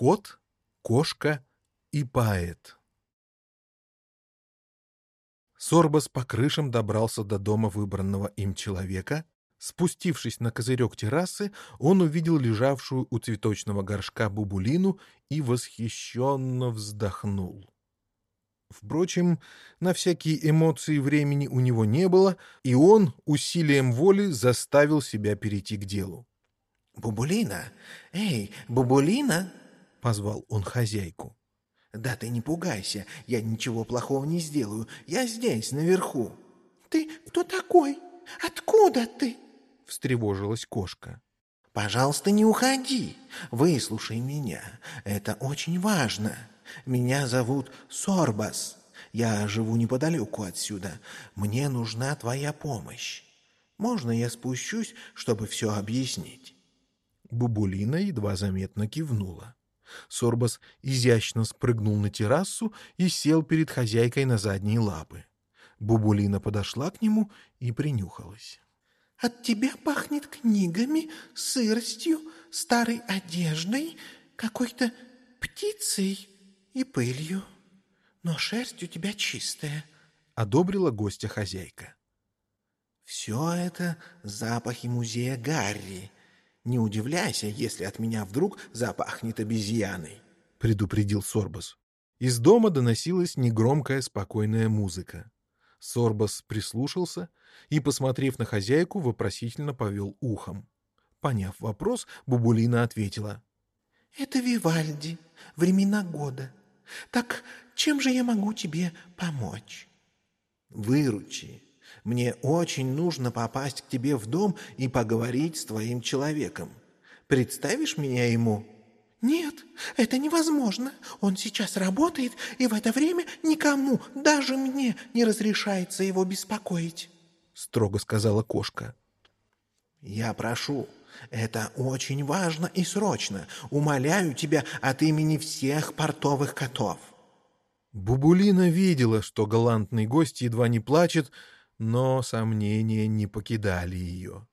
Кот, кошка и поэт. Сорбас по крышам добрался до дома выбранного им человека. Спустившись на козырек террасы, он увидел лежавшую у цветочного горшка бубулину и восхищенно вздохнул. Впрочем, на всякие эмоции времени у него не было, и он усилием воли заставил себя перейти к делу. «Бубулина! Эй, Бубулина!» — позвал он хозяйку. «Да ты не пугайся, я ничего плохого не сделаю, я здесь, наверху». «Ты кто такой? Откуда ты?» — встревожилась кошка. «Пожалуйста, не уходи, выслушай меня, это очень важно. Меня зовут Сорбас, я живу неподалеку отсюда, мне нужна твоя помощь. Можно я спущусь, чтобы все объяснить?» Бубулина едва заметно кивнула. Сорбас изящно спрыгнул на террасу и сел перед хозяйкой на задние лапы. Бубулина подошла к нему и принюхалась. «От тебя пахнет книгами, сыростью, старой одеждой, какой-то птицей и пылью. Но шерсть у тебя чистая», — одобрила гостя хозяйка. «Все это запахи музея Гарри», не удивляйся, если от меня вдруг запахнет обезьяной», — предупредил Сорбас. Из дома доносилась негромкая спокойная музыка. Сорбас прислушался и, посмотрев на хозяйку, вопросительно повел ухом. Поняв вопрос, Бубулина ответила. — Это Вивальди, времена года. Так чем же я могу тебе помочь? — Выручи, мне очень нужно попасть к тебе в дом и поговорить с твоим человеком. Представишь меня ему?» «Нет, это невозможно. Он сейчас работает, и в это время никому, даже мне, не разрешается его беспокоить», — строго сказала кошка. «Я прошу, это очень важно и срочно. Умоляю тебя от имени всех портовых котов». Бубулина видела, что галантный гость едва не плачет, — но сомнения не покидали ее.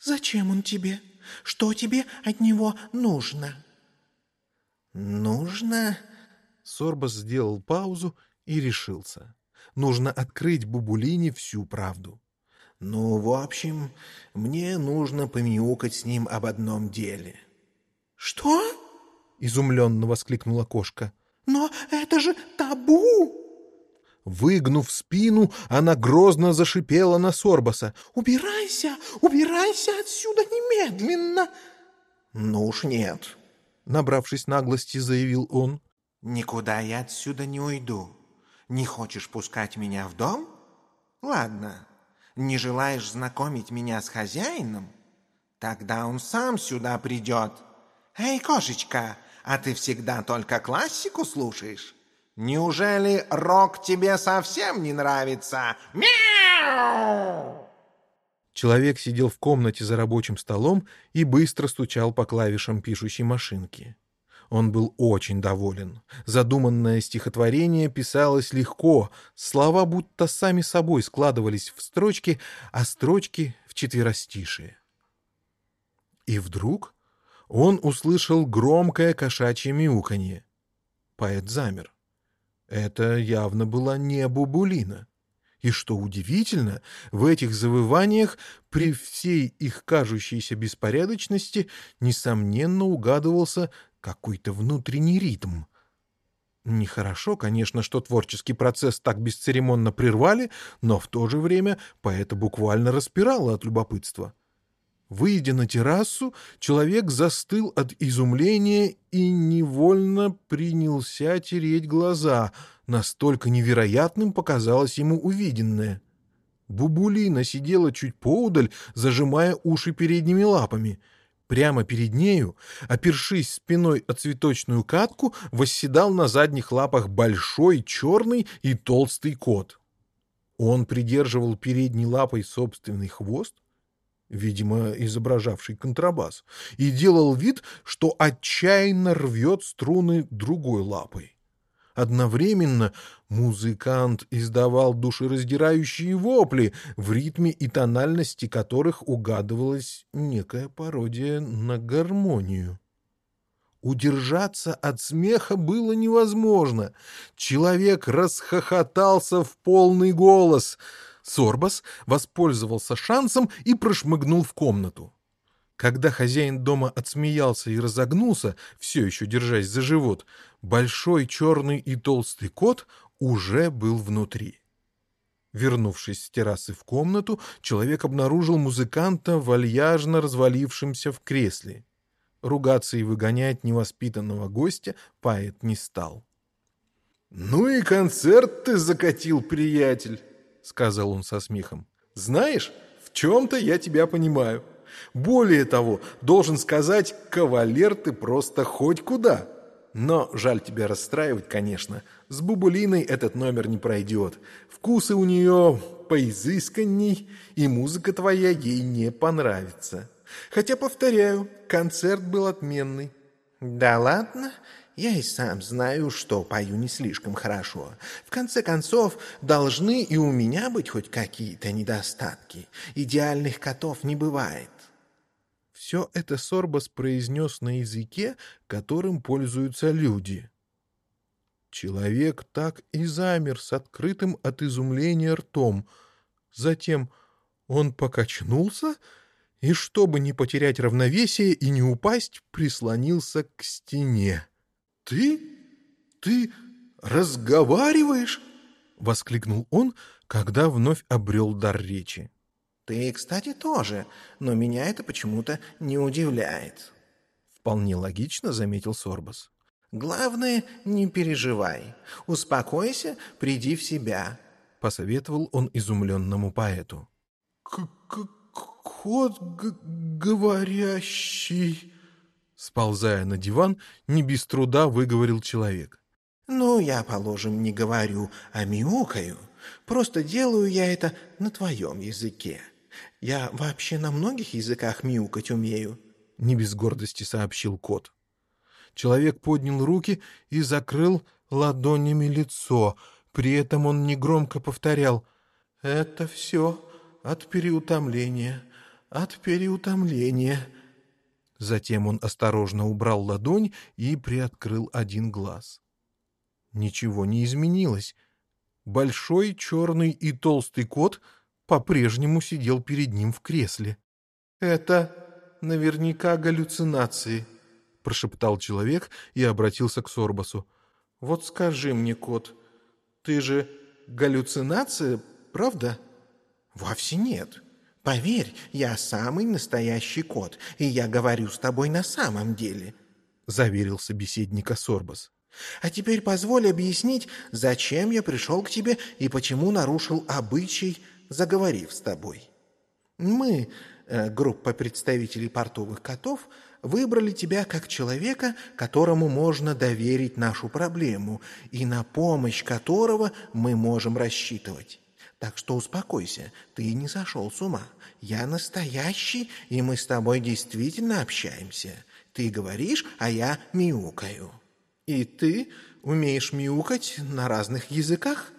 «Зачем он тебе? Что тебе от него нужно?» «Нужно...» Сорбас сделал паузу и решился. Нужно открыть Бубулине всю правду. «Ну, в общем, мне нужно помяукать с ним об одном деле». «Что?» — изумленно воскликнула кошка. «Но это же табу!» Выгнув спину, она грозно зашипела на Сорбаса. «Убирайся! Убирайся отсюда немедленно!» «Ну уж нет!» Набравшись наглости, заявил он. «Никуда я отсюда не уйду. Не хочешь пускать меня в дом? Ладно. Не желаешь знакомить меня с хозяином? Тогда он сам сюда придет. Эй, кошечка, а ты всегда только классику слушаешь?» Неужели рок тебе совсем не нравится? Мяу! Человек сидел в комнате за рабочим столом и быстро стучал по клавишам пишущей машинки. Он был очень доволен. Задуманное стихотворение писалось легко, слова будто сами собой складывались в строчки, а строчки — в четверостишие. И вдруг он услышал громкое кошачье мяуканье. Поэт замер. Это явно была не Бубулина. И что удивительно, в этих завываниях, при всей их кажущейся беспорядочности, несомненно угадывался какой-то внутренний ритм. Нехорошо, конечно, что творческий процесс так бесцеремонно прервали, но в то же время поэта буквально распирало от любопытства. Выйдя на террасу, человек застыл от изумления и невольно принялся тереть глаза. Настолько невероятным показалось ему увиденное. Бубулина сидела чуть поудаль, зажимая уши передними лапами. Прямо перед нею, опершись спиной о цветочную катку, восседал на задних лапах большой, черный и толстый кот. Он придерживал передней лапой собственный хвост, видимо, изображавший контрабас, и делал вид, что отчаянно рвет струны другой лапой. Одновременно музыкант издавал душераздирающие вопли, в ритме и тональности которых угадывалась некая пародия на гармонию. Удержаться от смеха было невозможно. Человек расхохотался в полный голос. Сорбас воспользовался шансом и прошмыгнул в комнату. Когда хозяин дома отсмеялся и разогнулся, все еще держась за живот, большой черный и толстый кот уже был внутри. Вернувшись с террасы в комнату, человек обнаружил музыканта, вальяжно развалившимся в кресле. Ругаться и выгонять невоспитанного гостя поэт не стал. «Ну и концерт ты закатил, приятель!» — сказал он со смехом. «Знаешь, в чем-то я тебя понимаю». Более того, должен сказать, кавалер ты просто хоть куда. Но жаль тебя расстраивать, конечно. С Бубулиной этот номер не пройдет. Вкусы у нее поизысканней, и музыка твоя ей не понравится. Хотя, повторяю, концерт был отменный. Да ладно? Я и сам знаю, что пою не слишком хорошо. В конце концов, должны и у меня быть хоть какие-то недостатки. Идеальных котов не бывает. Все это Сорбас произнес на языке, которым пользуются люди. Человек так и замер с открытым от изумления ртом. Затем он покачнулся и, чтобы не потерять равновесие и не упасть, прислонился к стене. — Ты? Ты разговариваешь? — воскликнул он, когда вновь обрел дар речи. Ты, кстати, тоже, но меня это почему-то не удивляет. Вполне логично, заметил Сорбас. Главное, не переживай. Успокойся, приди в себя, посоветовал он изумленному поэту. К -к Кот говорящий, сползая на диван, не без труда выговорил человек. Ну, я, положим, не говорю, а мяукаю. Просто делаю я это на твоем языке. Я вообще на многих языках мяукать умею», — не без гордости сообщил кот. Человек поднял руки и закрыл ладонями лицо. При этом он негромко повторял «Это все от переутомления, от переутомления». Затем он осторожно убрал ладонь и приоткрыл один глаз. Ничего не изменилось. Большой, черный и толстый кот — по-прежнему сидел перед ним в кресле. «Это наверняка галлюцинации», — прошептал человек и обратился к Сорбасу. «Вот скажи мне, кот, ты же галлюцинация, правда?» «Вовсе нет. Поверь, я самый настоящий кот, и я говорю с тобой на самом деле», — заверил собеседника Сорбас. «А теперь позволь объяснить, зачем я пришел к тебе и почему нарушил обычай заговорив с тобой. Мы, э, группа представителей портовых котов, выбрали тебя как человека, которому можно доверить нашу проблему и на помощь которого мы можем рассчитывать. Так что успокойся, ты не сошел с ума. Я настоящий, и мы с тобой действительно общаемся. Ты говоришь, а я мяукаю. И ты умеешь мяукать на разных языках?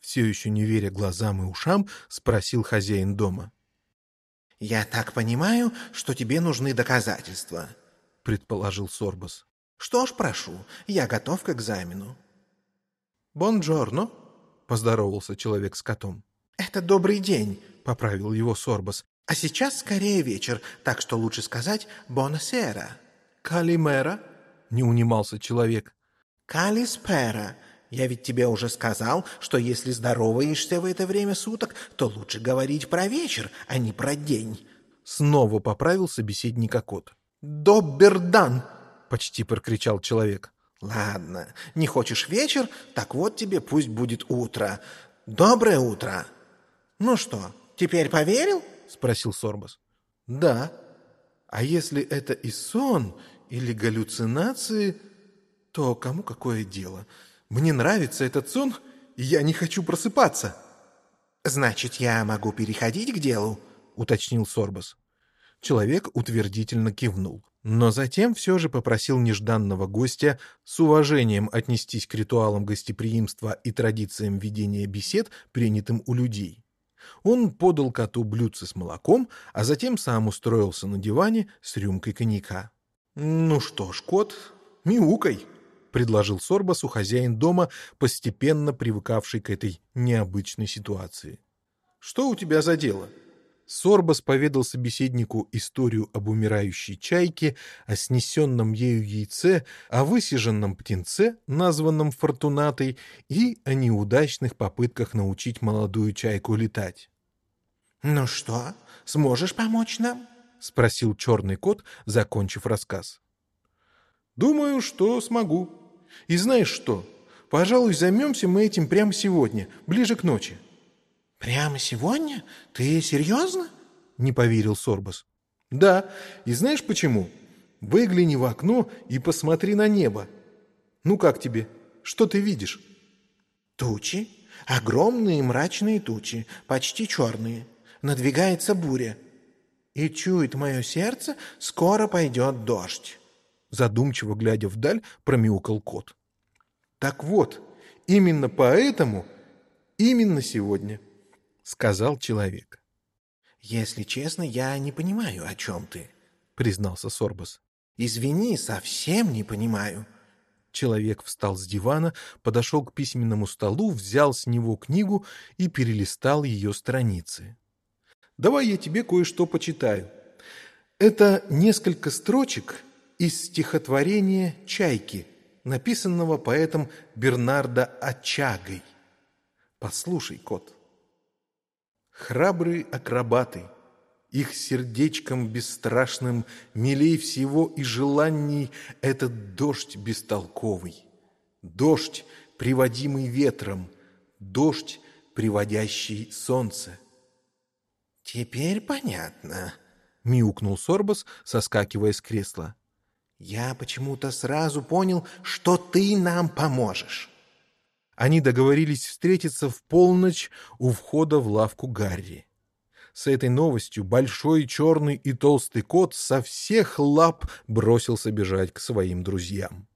все еще не веря глазам и ушам, спросил хозяин дома. «Я так понимаю, что тебе нужны доказательства», — предположил Сорбас. «Что ж, прошу, я готов к экзамену». «Бонджорно», — поздоровался человек с котом. «Это добрый день», — поправил его Сорбас. «А сейчас скорее вечер, так что лучше сказать «бонасера». «Калимера», — не унимался человек. «Калиспера», я ведь тебе уже сказал, что если здороваешься в это время суток, то лучше говорить про вечер, а не про день. Снова поправил собеседника кот. «Добердан!» — почти прокричал человек. «Ладно, не хочешь вечер, так вот тебе пусть будет утро. Доброе утро!» «Ну что, теперь поверил?» — спросил Сорбас. «Да. А если это и сон или галлюцинации, то кому какое дело?» Мне нравится этот сон, и я не хочу просыпаться». «Значит, я могу переходить к делу?» — уточнил Сорбас. Человек утвердительно кивнул, но затем все же попросил нежданного гостя с уважением отнестись к ритуалам гостеприимства и традициям ведения бесед, принятым у людей. Он подал коту блюдце с молоком, а затем сам устроился на диване с рюмкой коньяка. «Ну что ж, кот, «Мяукай!» — предложил Сорбасу хозяин дома, постепенно привыкавший к этой необычной ситуации. «Что у тебя за дело?» Сорбас поведал собеседнику историю об умирающей чайке, о снесенном ею яйце, о высиженном птенце, названном Фортунатой, и о неудачных попытках научить молодую чайку летать. «Ну что, сможешь помочь нам?» — спросил черный кот, закончив рассказ. «Думаю, что смогу. И знаешь что? Пожалуй, займемся мы этим прямо сегодня, ближе к ночи». «Прямо сегодня? Ты серьезно?» — не поверил Сорбас. «Да, и знаешь почему? Выгляни в окно и посмотри на небо. Ну как тебе? Что ты видишь?» «Тучи. Огромные мрачные тучи, почти черные. Надвигается буря. И чует мое сердце, скоро пойдет дождь». Задумчиво глядя вдаль, промяукал кот. «Так вот, именно поэтому, именно сегодня» сказал человек. «Если честно, я не понимаю, о чем ты», — признался Сорбас. «Извини, совсем не понимаю». Человек встал с дивана, подошел к письменному столу, взял с него книгу и перелистал ее страницы. «Давай я тебе кое-что почитаю. Это несколько строчек из стихотворения «Чайки», написанного поэтом Бернардо Очагой. Послушай, кот. Храбрые акробаты, их сердечком бесстрашным Милей всего и желаний этот дождь бестолковый. Дождь, приводимый ветром, дождь, приводящий солнце. «Теперь понятно», — мяукнул Сорбас, соскакивая с кресла. «Я почему-то сразу понял, что ты нам поможешь». Они договорились встретиться в полночь у входа в лавку Гарри. С этой новостью большой черный и толстый кот со всех лап бросился бежать к своим друзьям.